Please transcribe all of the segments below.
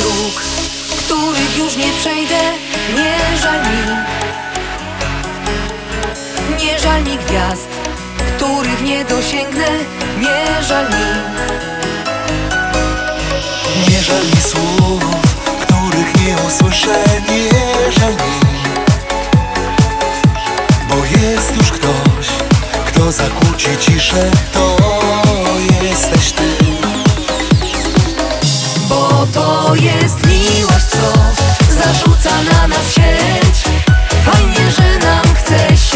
dróg, których już nie przejdę. Nie żal mi. Nie żal mi gwiazd, których nie dosięgnę. Nie żal mi. Nie żal mi słów, których nie usłyszę. Nie żal mi. Bo jest już ktoś, kto zakłóci ciszę. To to jest miłość, co zarzuca na nas sieć. Fajnie, że nam chce się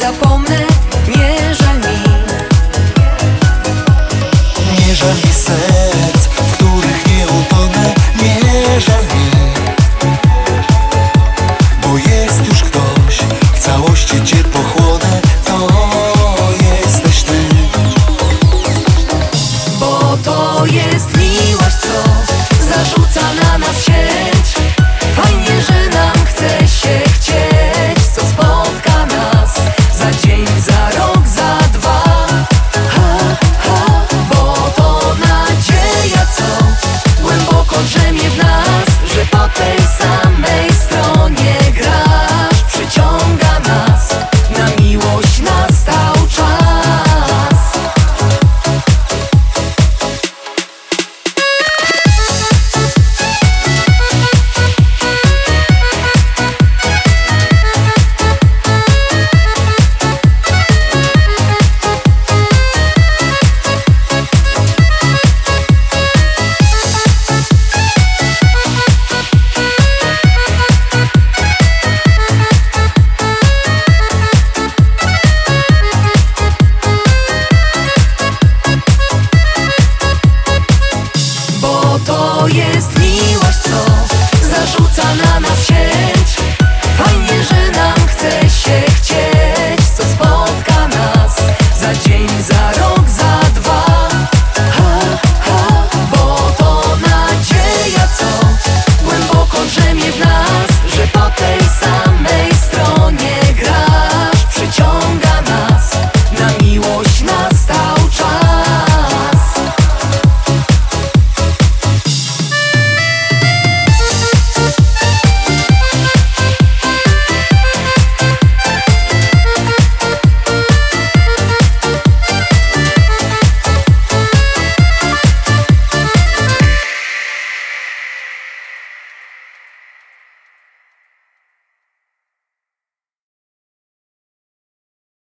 запомнить